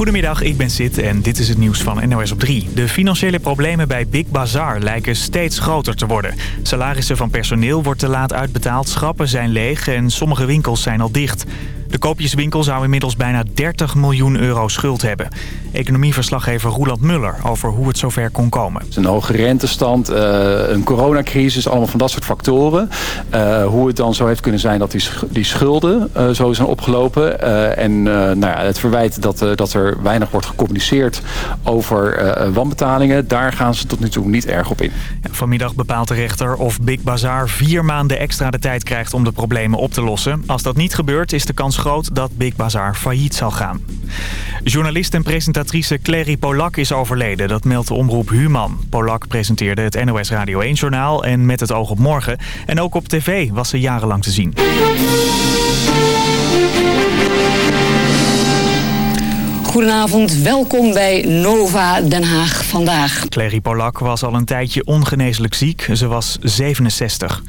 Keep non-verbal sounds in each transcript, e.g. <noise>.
Goedemiddag, ik ben Sid en dit is het nieuws van NOS op 3. De financiële problemen bij Big Bazaar lijken steeds groter te worden. Salarissen van personeel wordt te laat uitbetaald, schappen zijn leeg en sommige winkels zijn al dicht. De koopjeswinkel zou inmiddels bijna 30 miljoen euro schuld hebben. Economieverslaggever Roland Muller over hoe het zover kon komen. Een hoge rentestand, eh, een coronacrisis, allemaal van dat soort factoren. Uh, hoe het dan zo heeft kunnen zijn dat die, schulden uh, zo zijn opgelopen. en nou ja, het verwijt dat, dat er weinig wordt gecommuniceerd over wanbetalingen. Daar gaan ze tot nu toe niet erg op in. Vanmiddag bepaalt de rechter of Big Bazaar vier maanden extra de tijd krijgt om de problemen op te lossen. Als dat niet gebeurt is de kans groot dat Big Bazaar failliet zal gaan. Journalist en presentatrice Clary Polak is overleden. Dat meldt de omroep Human. Polak presenteerde het NOS Radio 1-journaal en Met het oog op morgen. En ook op tv was ze jarenlang te zien. Goedenavond, welkom bij Nova Den Haag vandaag. Clary Polak was al een tijdje ongeneeslijk ziek. Ze was 67.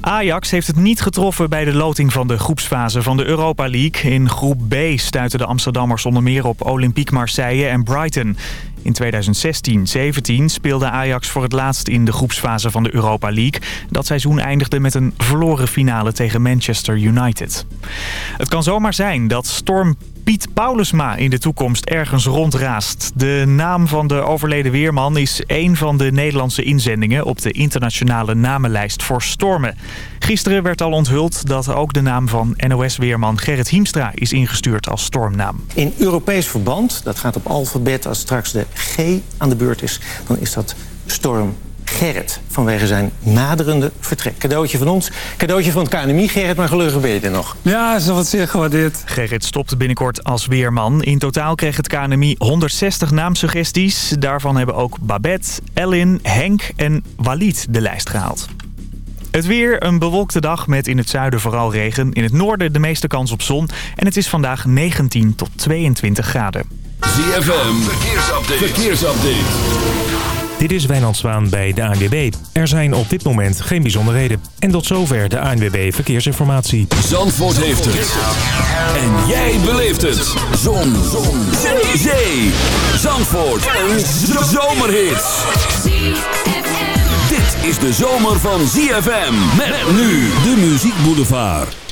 Ajax heeft het niet getroffen bij de loting van de groepsfase van de Europa League. In groep B stuiten de Amsterdammers onder meer op Olympique Marseille en Brighton. In 2016-17 speelde Ajax voor het laatst in de groepsfase van de Europa League. Dat seizoen eindigde met een verloren finale tegen Manchester United. Het kan zomaar zijn dat Storm Piet Paulusma in de toekomst ergens rondraast. De naam van de overleden weerman is een van de Nederlandse inzendingen... op de internationale namenlijst voor stormen. Gisteren werd al onthuld dat ook de naam van NOS-weerman Gerrit Hiemstra... is ingestuurd als stormnaam. In Europees verband, dat gaat op alfabet... als straks de G aan de beurt is, dan is dat storm Gerrit vanwege zijn naderende vertrek. Cadeautje van ons, cadeautje van het KNMI. Gerrit, maar gelukkig ben je er nog. Ja, is wat zeer gewaardeerd. Gerrit stopte binnenkort als weerman. In totaal kreeg het KNMI 160 naamsuggesties. Daarvan hebben ook Babette, Ellin, Henk en Walid de lijst gehaald. Het weer, een bewolkte dag met in het zuiden vooral regen. In het noorden de meeste kans op zon. En het is vandaag 19 tot 22 graden. ZFM, verkeersupdate. verkeersupdate. Dit is Wijnand Zwaan bij de ANWB. Er zijn op dit moment geen bijzonderheden. En tot zover de ANWB Verkeersinformatie. Zandvoort heeft het. En jij beleeft het. Zon. Zon. Zee. Zee. Zandvoort. Een zomerhit. Dit is de zomer van ZFM. Met nu de Muziek Boulevard.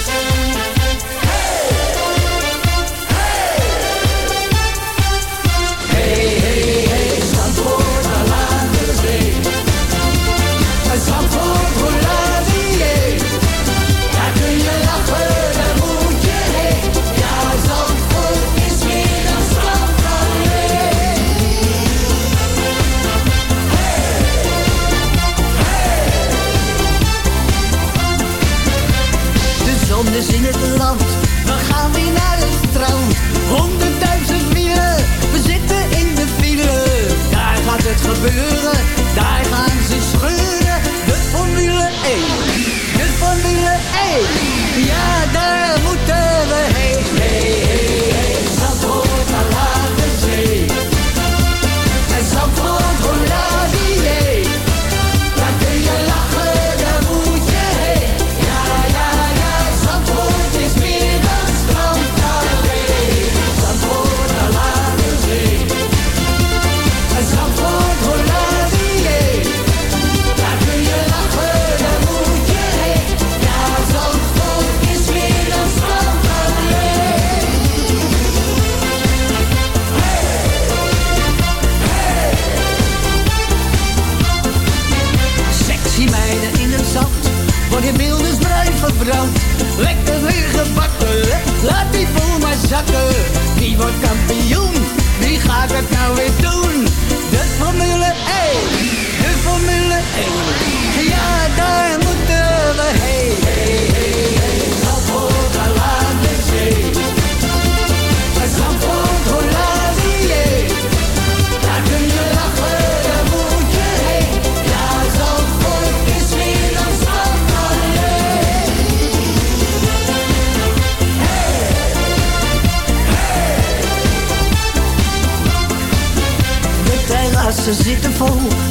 Oh.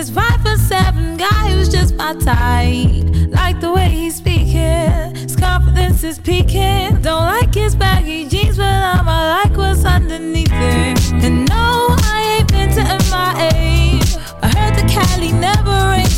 this five for seven guy who's just my type. Like the way he's speaking, his confidence is peaking. Don't like his baggy jeans, but I'ma like what's underneath it. And no, I ain't been to MIA. I heard the Cali never ends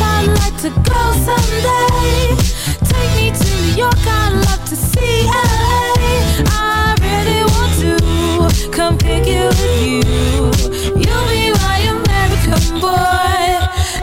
I'd like to go someday. Take me to New York, I'd love to see LA. I really want to come pick you with you. You'll be my American boy.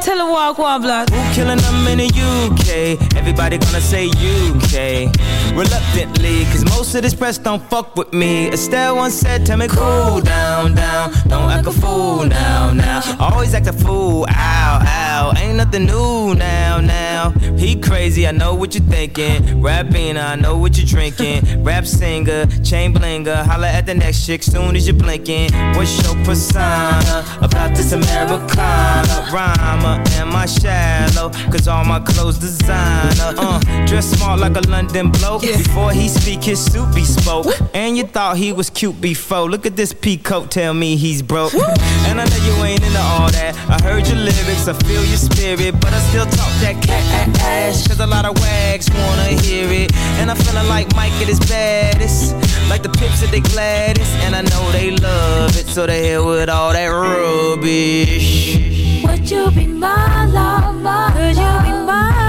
Tell her walk, walk, block. Who killing them in the UK? Everybody gonna say UK. Reluctantly, cause most of this press don't fuck with me. Estelle once said, tell me cool down, down. Don't act a fool now, now. Always act a fool, ow, ow. Ain't nothing new now, now. He crazy, I know what you're thinking. Rapping, I know what you're drinking. <laughs> Rap singer, chain blinger. Holla at the next chick soon as you're blinking. What's your persona about this Americana? Rhymer, am I shallow? Cause all my clothes designer. Uh, dress smart like a London bloke. Before he speak, his suit be spoke. And you thought he was cute before. Look at this peacoat, tell me he's broke. And I know you ain't into all that. I heard your lyrics, I feel your spirit. But I still talk that cat ass. Cause a lot of wags wanna hear it. And I'm feeling like Mike at his baddest. Like the pips at they gladdest. And I know they love it. So they hit with all that rubbish. Would you be my lover? Could you be mine?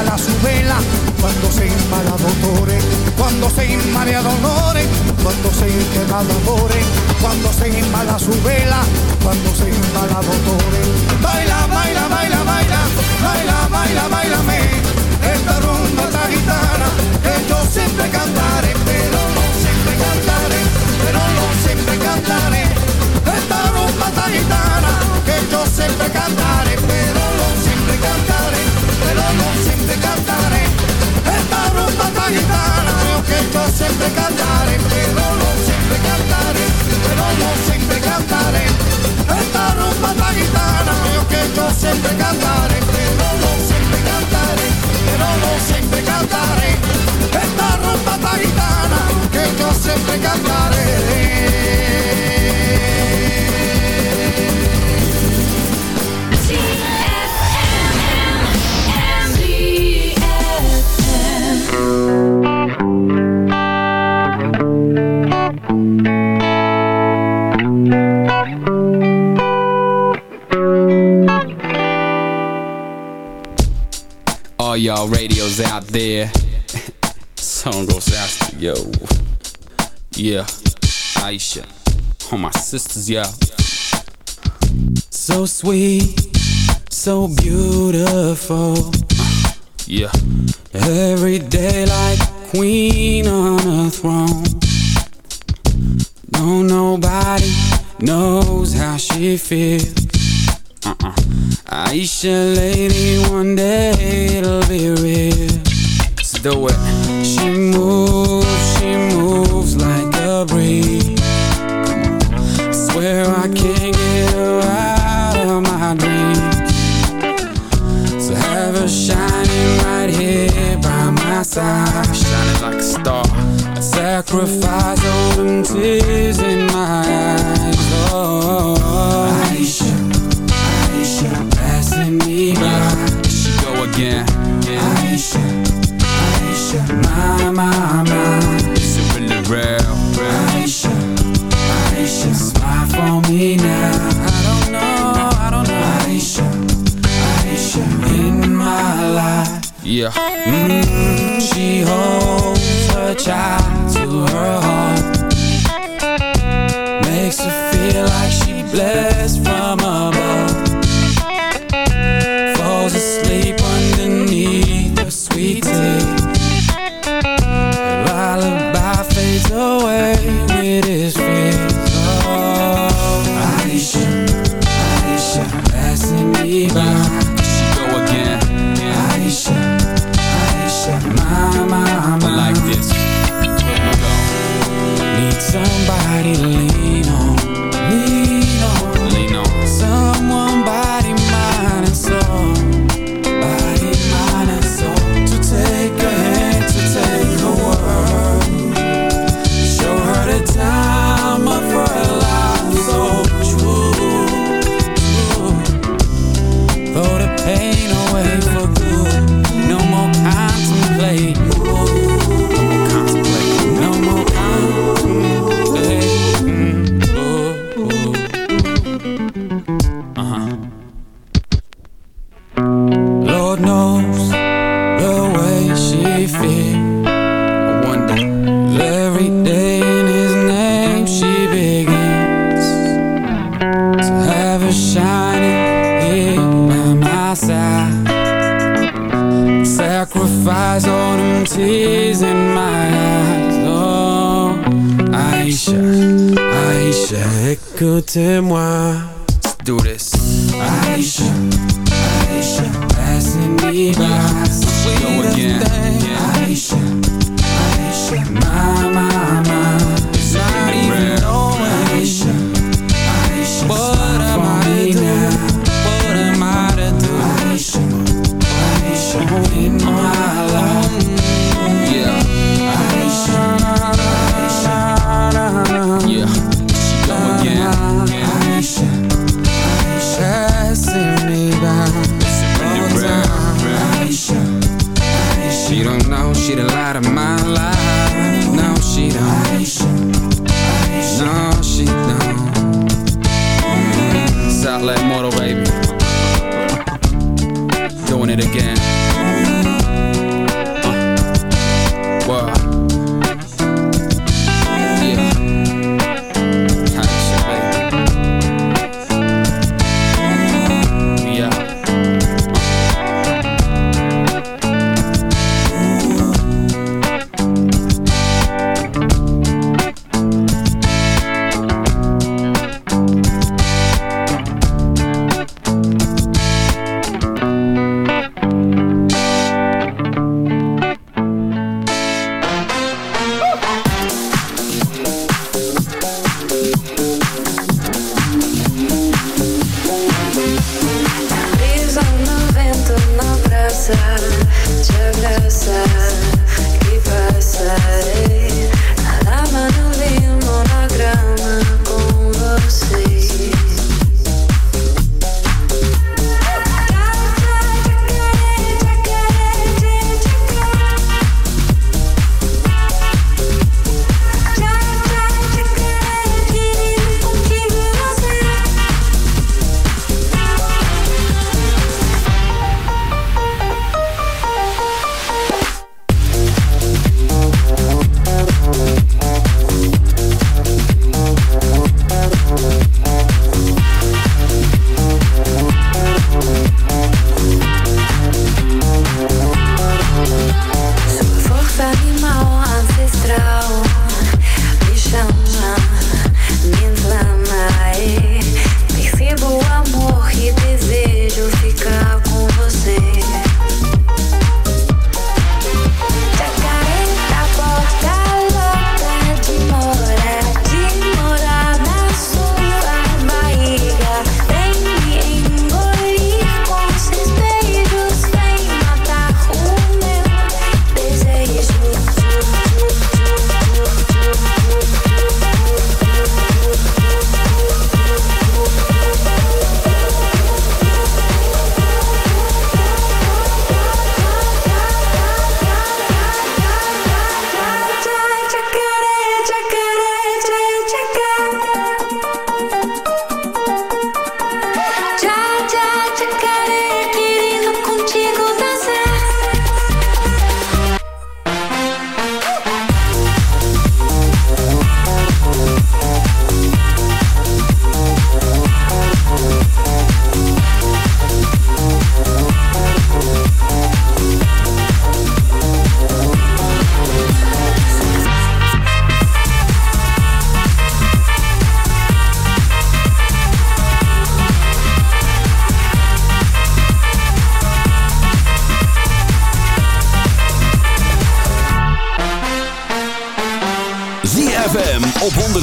inmala su vela, cuando se inmala dolores, cuando se inmala dolores, cuando se inmala dolores, cuando se inmala su vela, cuando se inmala dolores. Baila, baila, baila, baila, baila, baila, baila, baila. out there. <laughs> Song goes out to yo. Yeah, Aisha. All my sisters, yeah. So sweet, so beautiful. Yeah. Every day like queen on a throne. No, nobody knows how she feels. Uh-uh. Aisha eyes, all them tears in my eyes Oh, Aisha, Aisha Écoutez-moi Let's do this. Aisha, Aisha Passing me by.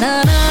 na.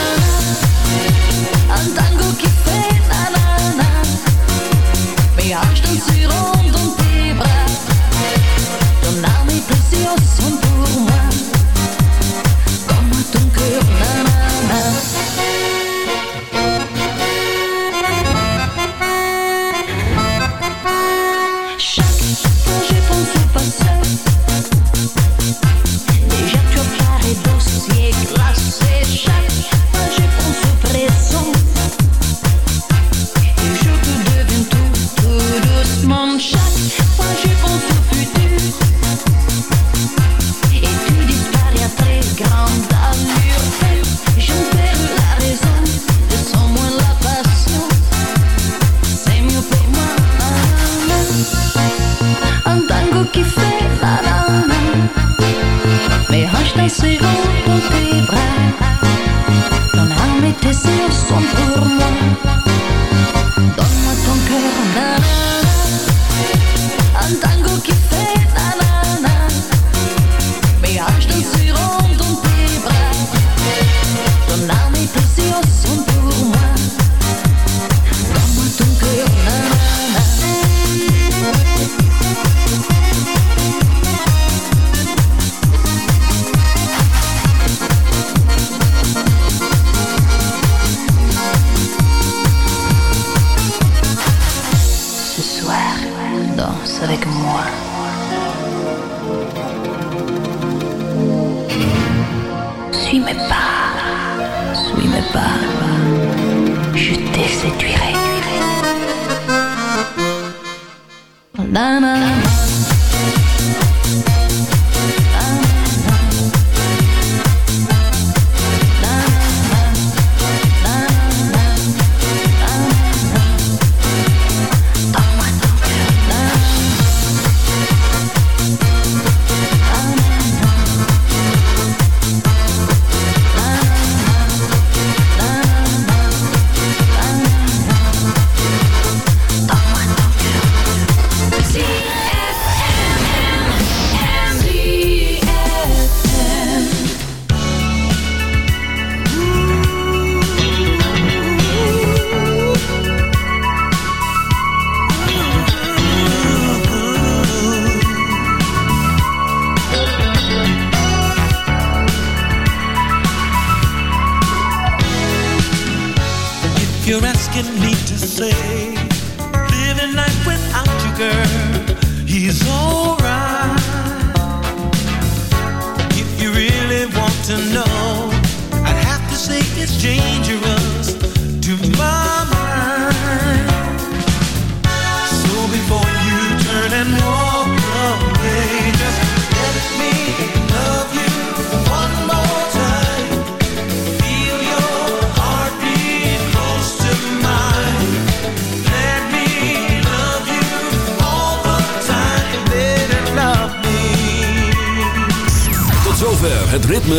da